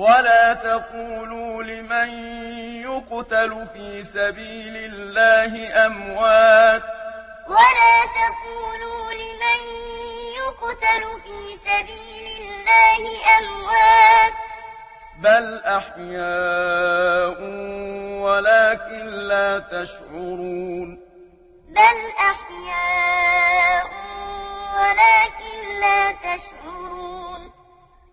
ولا تقولوا لمن يقتل في سبيل الله أموات ولا تقولوا لمن يقتل في سبيل الله أموات بل أحياء ولكن لا تشعرون بل أحياء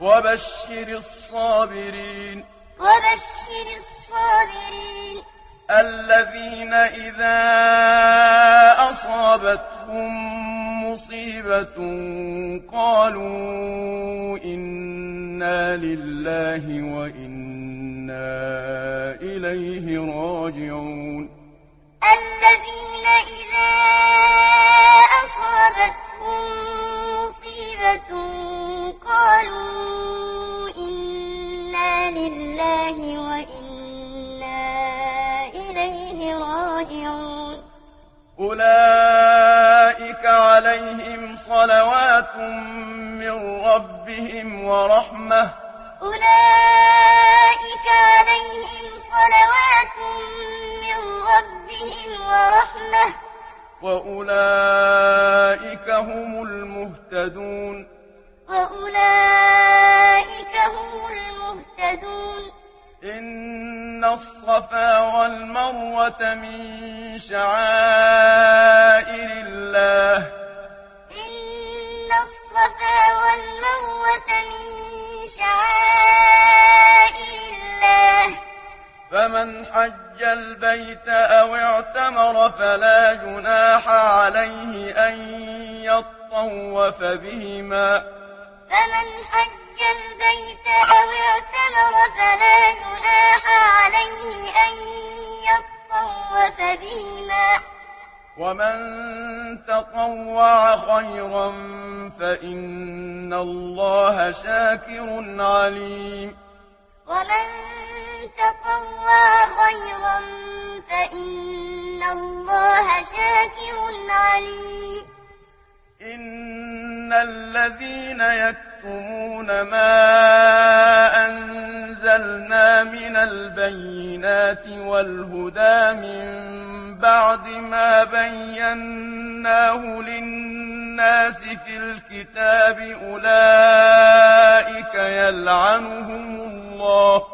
وبشر الصابرين وبشر الصابرين الذين إذا أصابتهم مصيبة قالوا إنا لله وإنا إليه راجعون الذين إذا أصابتهم مصيبة أولئك عليهم صلوات من ربهم ورحمة أولئك عليهم صلوات من ربهم ورحمة وأولئك الصفا والمروة من شعائر الله. إن الصفا والمروة من شعائر الله. فمن حج البيت أو اعتمر فلا جناح عليه أن يطوف بهما. فمن حج البيت فإن الله شاكر عليم. ومن تطوى خيرا فإن الله شاكر عليم. إن الذين يكتمون ما أنزلنا من البينات والهدى من بعد ما بيناه للناس الناس في الكتاب أولئك يلعنهم الله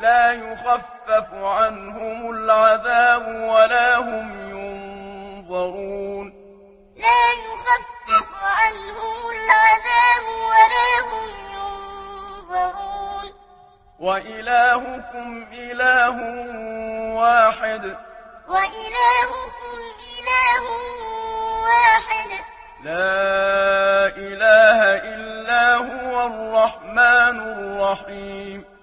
لا يخفف عنهم العذاب ولا هم ينظرون. لا يخفف عنهم العذاب ولا هم ينظرون. وإلهكم إله واحد. وإلهكم إله واحد. لا إله إلا هو الرحمن الرحيم. لا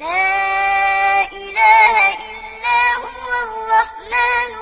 لا إله إلا هو الرحمن